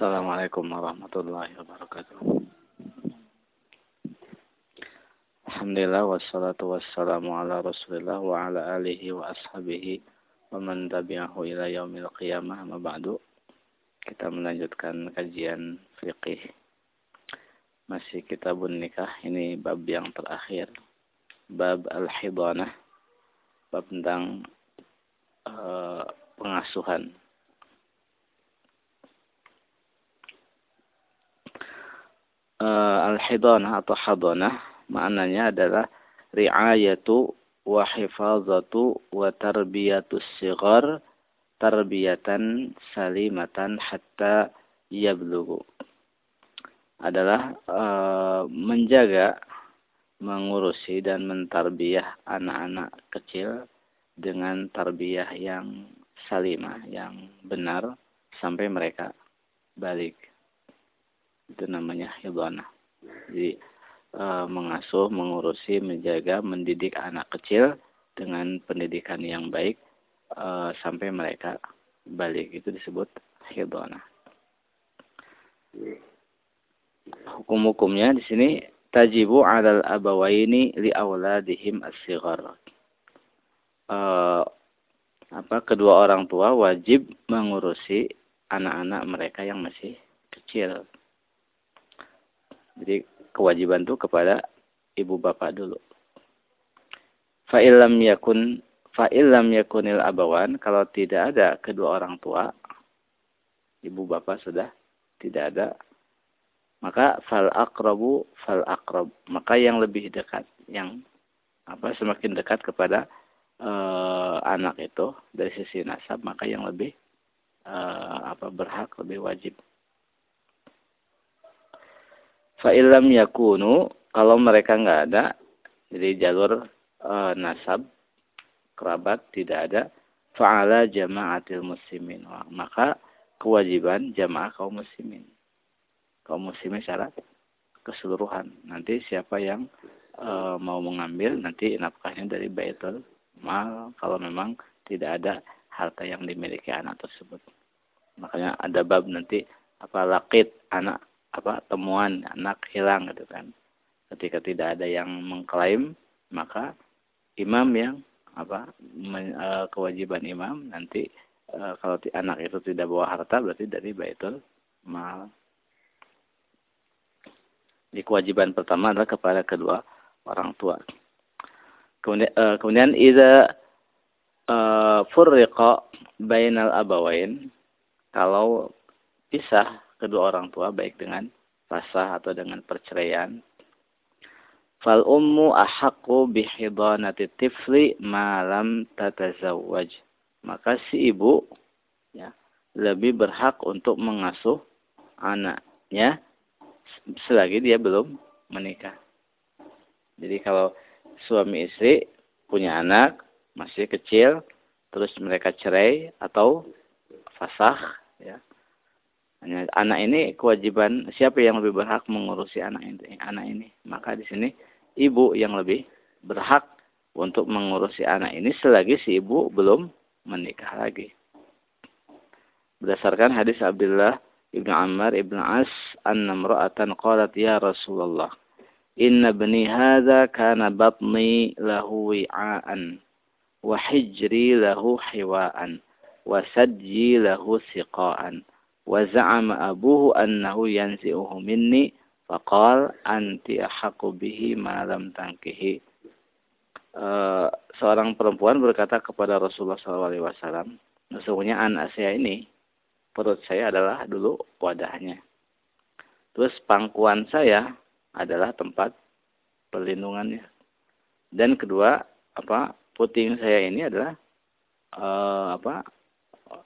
Assalamualaikum warahmatullahi wabarakatuh. Alhamdulillah wassalatu wassalamu ala Rasulillah wa ala alihi wa ashabihi wa man tabi'ahu ila yaumil qiyamah ma ba'du. Kita melanjutkan kajian fiqih. Masih kitabun nikah, ini bab yang terakhir. Bab al-hidanah. Bab tentang uh, pengasuhan uh, al-hidanah atau hadanah maknanya adalah ri'ayatu wa hifazatu wa tarbiyatus sigar tarbiyatan salimatan hatta yablughu. Adalah uh, menjaga mengurusi dan mentarbiyah anak-anak kecil dengan tarbiyah yang salimah yang benar sampai mereka balik itu namanya hibana. Jadi e, mengasuh mengurusi menjaga mendidik anak kecil dengan pendidikan yang baik e, sampai mereka balik. Itu disebut hibana. Hukum-hukumnya di sini tajibu alal abawaini li awladihim as-sighar. Uh, apa kedua orang tua wajib mengurusi anak-anak mereka yang masih kecil jadi kewajiban itu kepada ibu bapak dulu. Fa'ilam yakun fa'ilam yakunil abawan kalau tidak ada kedua orang tua ibu bapak sudah tidak ada maka fal akrabu fal akrab maka yang lebih dekat yang apa semakin dekat kepada uh, anak itu dari sisi nasab maka yang lebih uh, apa berhak lebih wajib Fa'ilam yakunu, kalau mereka nggak ada, jadi jalur e, nasab, kerabat tidak ada, fa'ala jama'atil muslimin. Maka kewajiban jamaah kaum muslimin. Kaum muslimin secara keseluruhan. Nanti siapa yang e, mau mengambil, nanti nafkahnya dari baitul mal, kalau memang tidak ada harta yang dimiliki anak tersebut. Makanya ada bab nanti apa lakit anak apa temuan anak hilang gitu kan. Ketika tidak ada yang mengklaim, maka imam yang apa men, e, kewajiban imam nanti e, kalau anak itu tidak bawa harta berarti dari baitul mal. Di kewajiban pertama adalah kepada kedua orang tua. Kemudian, e, kemudian ida e, furriqa bainal abawain kalau pisah kedua orang tua baik dengan pasah atau dengan perceraian fal ummu ahaqqu bihidanati tifli malam tatazawwaj maka si ibu ya lebih berhak untuk mengasuh anaknya selagi dia belum menikah. Jadi kalau suami istri punya anak masih kecil terus mereka cerai atau fasah ya anak ini kewajiban siapa yang lebih berhak mengurusi anak ini? Anak ini. Maka di sini ibu yang lebih berhak untuk mengurusi anak ini selagi si ibu belum menikah lagi. Berdasarkan hadis Abdullah ibnu Ammar ibnu As anna imra'atan qalat ya Rasulullah inna bani hadha kana batni lahu wi'aan wa hijri lahu hiwaan wa sadji lahu siqaan za'ama abuhu annahu yanzi'uhu minni faqal anti ahaqu bihi ma lam tankihi. Uh, seorang perempuan berkata kepada Rasulullah SAW sesungguhnya anak saya ini perut saya adalah dulu wadahnya. Terus pangkuan saya adalah tempat perlindungannya. Dan kedua apa puting saya ini adalah uh, apa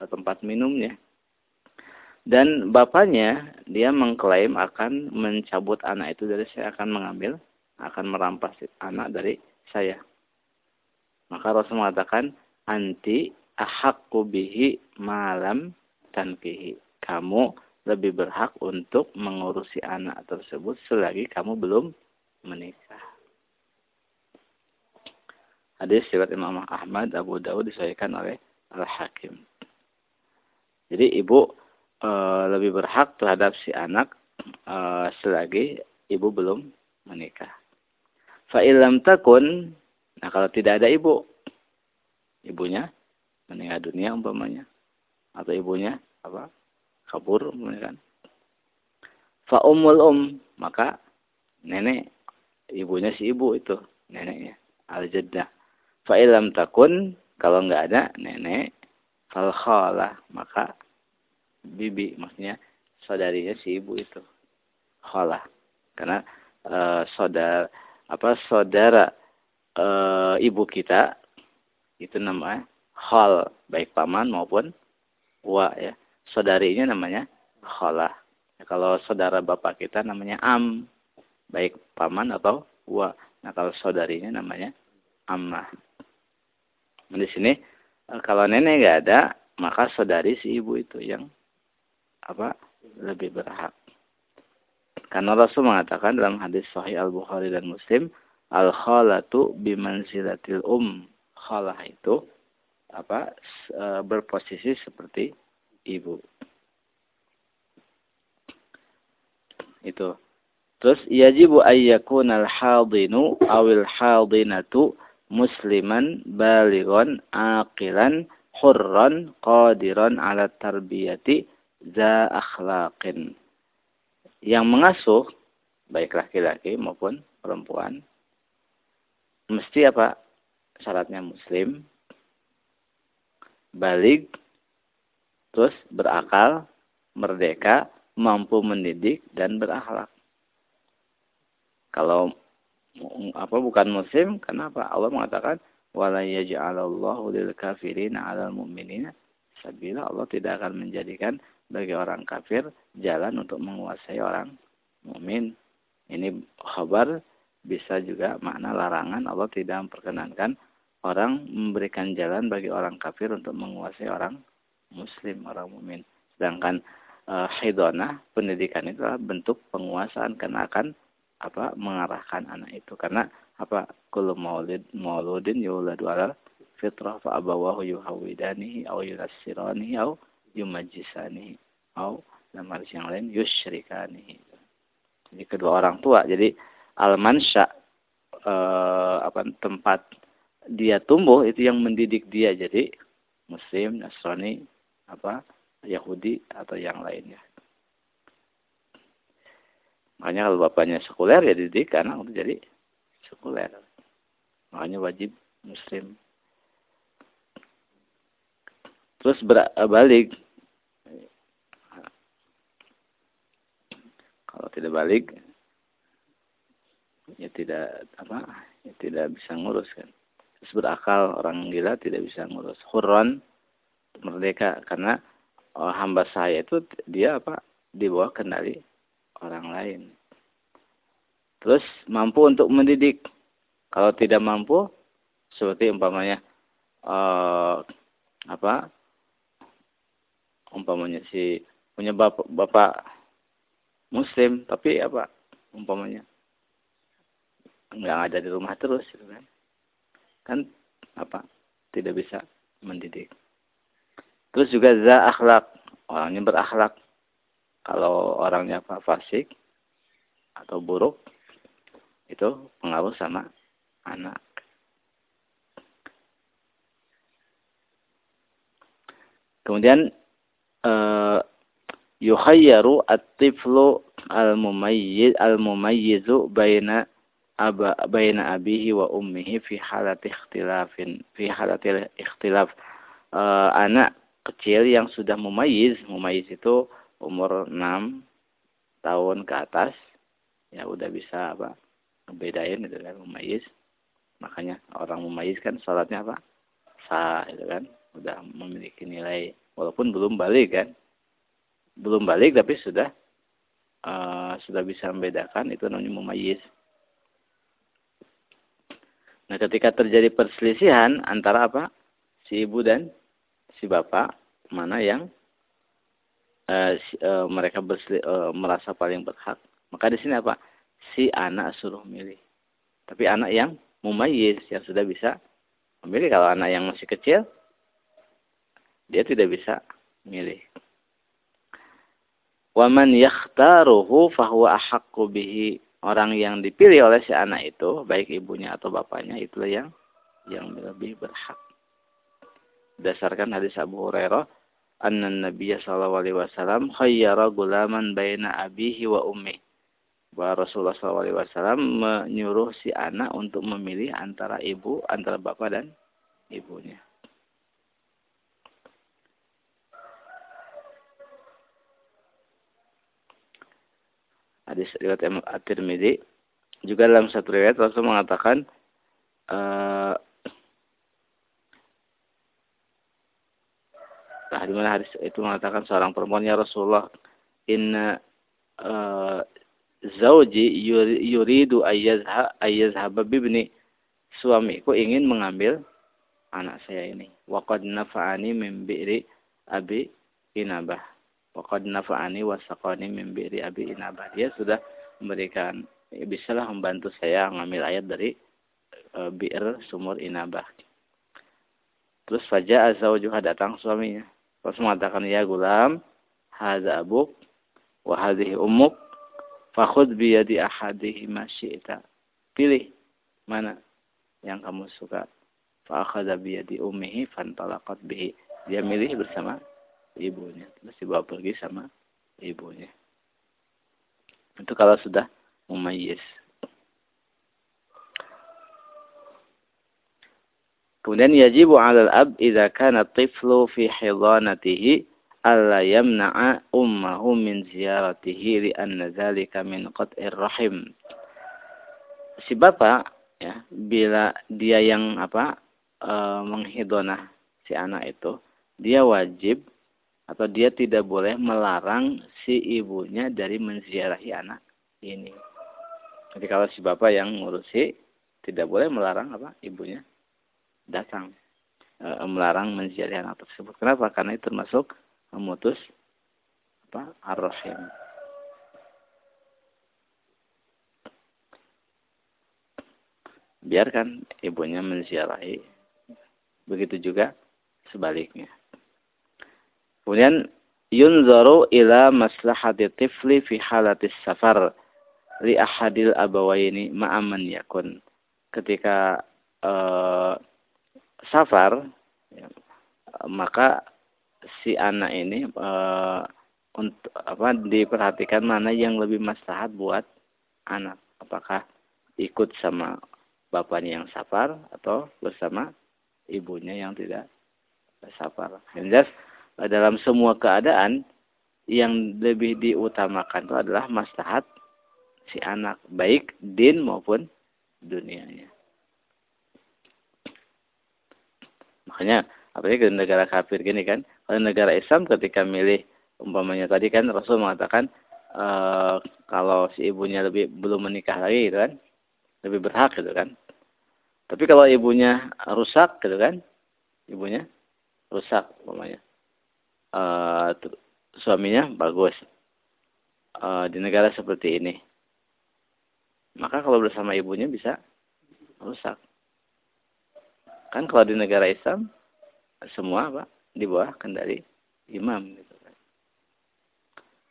tempat minumnya dan bapaknya dia mengklaim akan mencabut anak itu dari saya akan mengambil akan merampas anak dari saya. Maka Rasul mengatakan anti ahakku bihi malam tankihi. Kamu lebih berhak untuk mengurusi anak tersebut selagi kamu belum menikah. Hadis riwayat Imam Ahmad Abu Dawud disahihkan oleh Al Hakim jadi ibu lebih berhak terhadap si anak e, selagi ibu belum menikah. Fa'ilam takun, nah kalau tidak ada ibu, ibunya meninggal dunia umpamanya, atau ibunya apa kabur umpamanya kan. Fa umul um, maka nenek ibunya si ibu itu neneknya al jaddah. Fa'ilam takun kalau nggak ada nenek fal maka bibi maksudnya saudarinya si ibu itu. Khalah. Karena e, saudara apa saudara e, ibu kita itu namanya khal baik paman maupun wa ya. Saudarinya namanya khalah. Ya, kalau saudara bapak kita namanya am baik paman atau wa. Nah kalau saudarinya namanya ammah nah, di sini Eh, kalau nenek nggak ada, maka saudari si ibu itu yang apa lebih berhak. Karena Rasul mengatakan dalam hadis Sahih Al Bukhari dan Muslim, al khalatu bimanzilatil um. Khalah itu apa e, berposisi seperti ibu. Itu. Terus yajibu ayyakun al hadinu awil hadinatu musliman baligon aqilan hurran qadiran ala tarbiyati za akhlaqin. Yang mengasuh baik laki-laki maupun perempuan mesti apa? Syaratnya muslim balik terus berakal merdeka mampu mendidik dan berakhlak. Kalau apa bukan muslim kenapa? Allah mengatakan wala yaj'alallahu lil kafirin 'alal mu'minina sabila Allah tidak akan menjadikan bagi orang kafir jalan untuk menguasai orang mukmin. Ini khabar bisa juga makna larangan Allah tidak memperkenankan orang memberikan jalan bagi orang kafir untuk menguasai orang muslim orang mukmin. Sedangkan uh, hidonah pendidikan itu adalah bentuk penguasaan karena akan apa mengarahkan anak itu. Karena apa kullu maulid mauludin yuladu ala fitrah fa abawahu yuhawidanihi aw yunassiranihi aw yumajjisanihi aw dalam hadis yang lain yusyrikanihi jadi kedua orang tua. Jadi al mansya eh, apa tempat dia tumbuh itu yang mendidik dia. Jadi muslim nasrani apa Yahudi atau yang lainnya. Makanya kalau bapaknya sekuler ya dididik anak untuk jadi sekuler. Makanya wajib muslim. Terus berbalik. Kalau tidak balik ya tidak apa ya tidak bisa ngurus kan. Terus berakal orang gila tidak bisa ngurus. Hurron merdeka karena oh, hamba saya itu dia apa di bawah kendali orang lain. Terus mampu untuk mendidik. Kalau tidak mampu, seperti umpamanya uh, apa? Umpamanya si punya bapak, bapak muslim, tapi apa? Umpamanya nggak ada di rumah terus, gitu kan? Kan apa? Tidak bisa mendidik. Terus juga za akhlak, orangnya berakhlak kalau orangnya apa fasik atau buruk itu pengaruh sama anak. Kemudian uh, yukhayyaru at-tiflu al-mumayyiz al-mumayyizu baina aba baina abihi wa ummihi fi halati ikhtilafin fi halati ikhtilaf. Uh, anak kecil yang sudah mumayyiz mumayyiz itu umur 6 tahun ke atas ya udah bisa apa ngebedain itu kan mumayyiz. Makanya orang mumayyiz kan salatnya apa? Sah itu kan udah memiliki nilai walaupun belum balik kan belum balik tapi sudah uh, sudah bisa membedakan itu namanya mumayyiz nah ketika terjadi perselisihan antara apa si ibu dan si bapak mana yang uh, uh, mereka bersli, uh, merasa paling berhak. Maka di sini apa? Si anak suruh milih. Tapi anak yang mumayyiz yang sudah bisa memilih. Kalau anak yang masih kecil, dia tidak bisa milih. Wa man yakhtaruhu fahuwa ahaqqu bihi. Orang yang dipilih oleh si anak itu, baik ibunya atau bapaknya, itulah yang yang lebih berhak. Berdasarkan hadis Abu Hurairah, anna Nabi sallallahu alaihi wasallam khayyara gulaman baina abihi wa ummi. Bahwa Rasulullah sallallahu alaihi wasallam menyuruh si anak untuk memilih antara ibu, antara bapak dan ibunya. Hadis riwayat At-Tirmidzi. Juga dalam satu riwayat Rasul mengatakan uh, mana hadis itu mengatakan seorang perempuan ya Rasulullah inna uh, zauji yuridu ayyazha ayyazhaba bibni suamiku ingin mengambil anak saya ini. Waqad nafa'ani min bi'ri abi inabah Waqad nafa'ani wasaqani min bi'ri abi inabah. Dia sudah memberikan ya, bisalah membantu saya mengambil ayat dari e, bi'r sumur inabah. Terus faja azawjuha datang suaminya. Terus mengatakan ya gulam hadza abuk wa ummuk fakhud bi yadi ahadihima syi'ta. Pilih mana yang kamu suka. Fa akhadha bi yadi ummihi fantalaqat bihi. Dia milih bersama ibunya. Terus dibawa pergi sama ibunya. Itu kalau sudah mumayyiz. Kemudian yajibu 'alal ab idza kana tiflu fi hidanatihi alla yamna'a ummahu min ziyaratihi li anna dzalika min qat'ir rahim. Si bapak ya, bila dia yang apa e, menghidonah si anak itu, dia wajib atau dia tidak boleh melarang si ibunya dari menziarahi anak ini. Jadi kalau si bapak yang ngurusi tidak boleh melarang apa ibunya datang e, melarang menziarahi anak tersebut. Kenapa? Karena itu termasuk memutus apa ar-rahim. Biarkan ibunya menziarahi. Begitu juga sebaliknya. Kemudian yunzaru ila maslahati tifli fi halatis safar li ahadil abawaini ma'aman yakun. Ketika uh, safar ya, maka si anak ini uh, untuk apa diperhatikan mana yang lebih maslahat buat anak. Apakah ikut sama bapaknya yang safar atau bersama ibunya yang tidak safar. Yang jelas dalam semua keadaan yang lebih diutamakan itu adalah maslahat si anak baik din maupun dunianya. Makanya apalagi ke negara kafir gini kan, kalau negara Islam ketika milih umpamanya tadi kan Rasul mengatakan e, kalau si ibunya lebih belum menikah lagi gitu kan, lebih berhak gitu kan. Tapi kalau ibunya rusak gitu kan, ibunya rusak umpamanya uh, suaminya bagus uh, di negara seperti ini. Maka kalau bersama ibunya bisa rusak. Kan kalau di negara Islam semua Pak di bawah kendali imam gitu kan.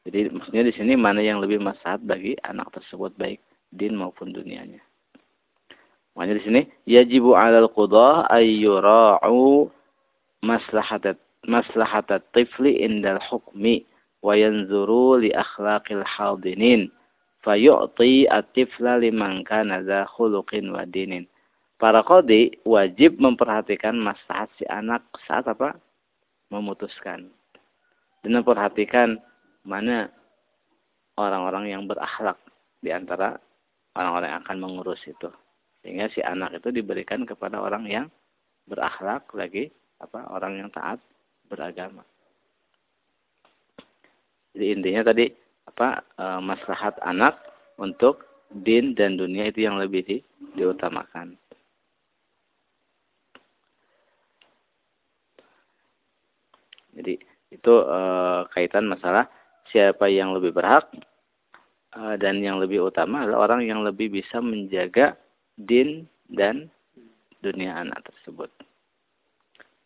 Jadi maksudnya di sini mana yang lebih maslahat bagi anak tersebut baik din maupun dunianya. Makanya di sini yajibu 'alal qudah ayyura'u maslahat maslahat tifli indal hukmi wa yanzuru li akhlaqil hadinin fayu'ti at-tifla liman kana dha khuluqin wa dinin. Para qadi wajib memperhatikan maslahat si anak saat apa? memutuskan. Dan memperhatikan mana orang-orang yang berakhlak di antara orang-orang yang akan mengurus itu. Sehingga si anak itu diberikan kepada orang yang berakhlak lagi apa orang yang taat beragama. Jadi intinya tadi apa e, maslahat anak untuk din dan dunia itu yang lebih di, diutamakan. Jadi itu e, kaitan masalah siapa yang lebih berhak e, dan yang lebih utama adalah orang yang lebih bisa menjaga din dan dunia anak tersebut.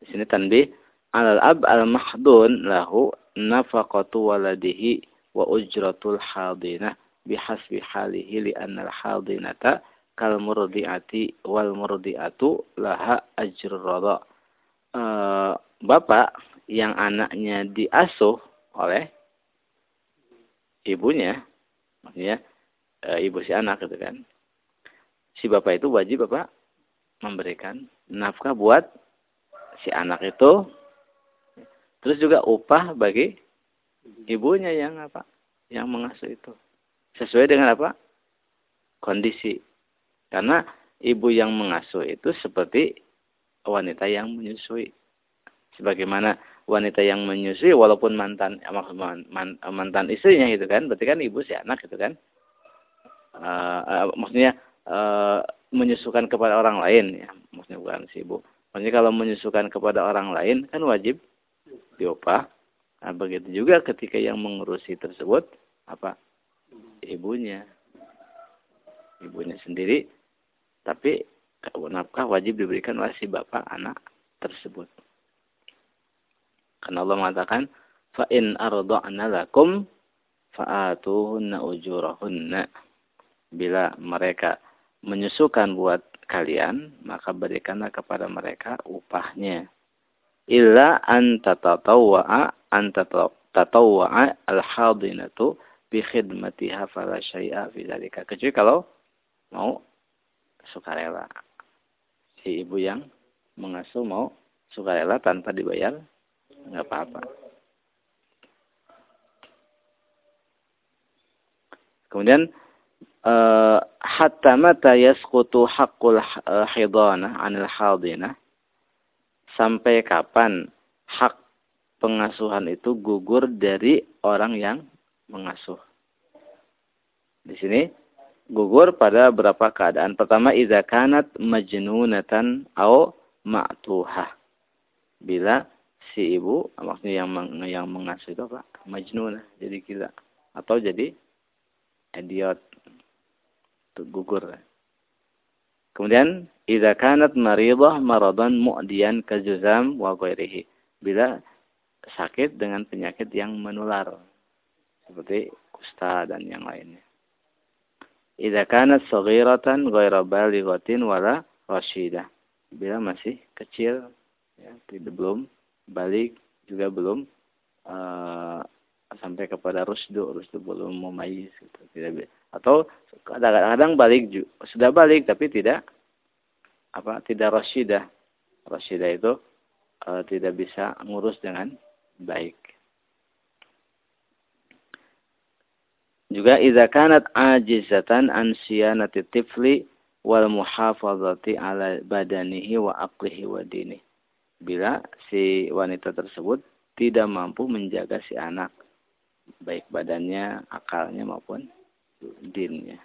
Di sini tanbih alal ab al mahdun lahu nafaqatu waladihi wa ujratul hadinah bihasbi halihi li anna al-hadinata kal murdiati wal murdiatu laha ajrul rada. E, bapak yang anaknya diasuh oleh ibunya, maksudnya e, ibu si anak gitu kan. Si bapak itu wajib bapak memberikan nafkah buat si anak itu terus juga upah bagi ibunya yang apa? Yang mengasuh itu. Sesuai dengan apa? Kondisi. Karena ibu yang mengasuh itu seperti wanita yang menyusui. Sebagaimana wanita yang menyusui walaupun mantan mantan istrinya itu kan berarti kan ibu si anak itu kan. Uh, maksudnya uh, menyusukan kepada orang lain ya. Maksudnya bukan si ibu. Maksudnya kalau menyusukan kepada orang lain kan wajib diupah nah begitu juga ketika yang mengurusi tersebut apa? Ibunya. Ibunya sendiri. Tapi nafkah wajib diberikan oleh si bapak anak tersebut. Karena Allah mengatakan fa in arda'na lakum fa'atuhunna ujurahunna. Bila mereka menyusukan buat kalian, maka berikanlah kepada mereka upahnya. Illa an tatatawwa'a an tatatawwa'a al-hadinatu bi khidmatiha fala syai'a fi dzalika. Kecuali kalau mau sukarela. Si ibu yang mengasuh mau sukarela tanpa dibayar enggak apa-apa. Kemudian Eh, hatta mata yasqutu haqqul eh, hidana 'anil hadinah sampai kapan hak pengasuhan itu gugur dari orang yang mengasuh. Di sini gugur pada beberapa keadaan. Pertama, idza kanat majnunatan au ma'tuha. Bila si ibu maksudnya yang meng, yang mengasuh itu apa? Majnunah, jadi gila atau jadi idiot gugur. Kemudian idza kanat maridah maradan mu'diyan kajuzam wa ghairihi. Bila sakit dengan penyakit yang menular seperti kusta dan yang lainnya. Idza kanat saghiratan ghaira balighatin wala rasyidah. Bila masih kecil ya, tidak belum balik juga belum uh, sampai kepada rusdu, rusdu belum memayis gitu. Tidak atau kadang-kadang balik sudah balik tapi tidak apa tidak rasyidah. Rasyidah itu e, tidak bisa ngurus dengan baik. Juga idza kanat ajizatan an siyanati tifli wal muhafazati ala badanihi wa aqlihi wa dini. Bila si wanita tersebut tidak mampu menjaga si anak baik badannya, akalnya maupun dinnya.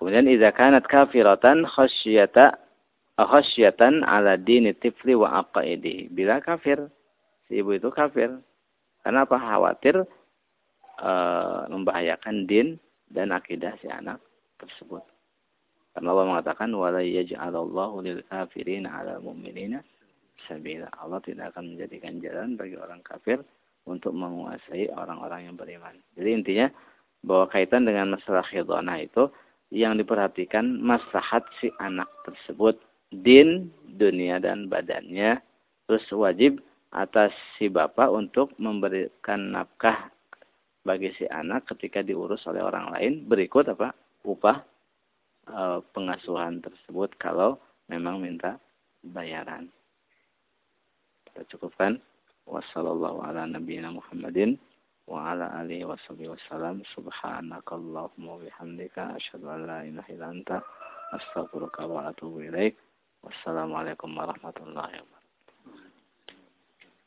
Kemudian idza kanat kafiratan khasyata khasyatan ala dini tifli wa aqaidi. Bila kafir, si ibu itu kafir. Karena apa? Khawatir e, membahayakan din dan akidah si anak tersebut. Karena Allah mengatakan wala yaj'alallahu lil kafirin 'ala mu'minina sabila. Allah tidak akan menjadikan jalan bagi orang kafir untuk menguasai orang-orang yang beriman. Jadi intinya bahwa kaitan dengan masalah khidana itu yang diperhatikan maslahat si anak tersebut. Din, dunia dan badannya. Terus wajib atas si bapak untuk memberikan nafkah bagi si anak ketika diurus oleh orang lain. Berikut apa? Upah e, pengasuhan tersebut kalau memang minta bayaran. Kita cukupkan Wa ala alihi. Subhanakallahumma bihamdika an la ilaha illa anta astaghfiruka wa atubu ilaik. Wassalamualaikum warahmatullahi wabarakatuh.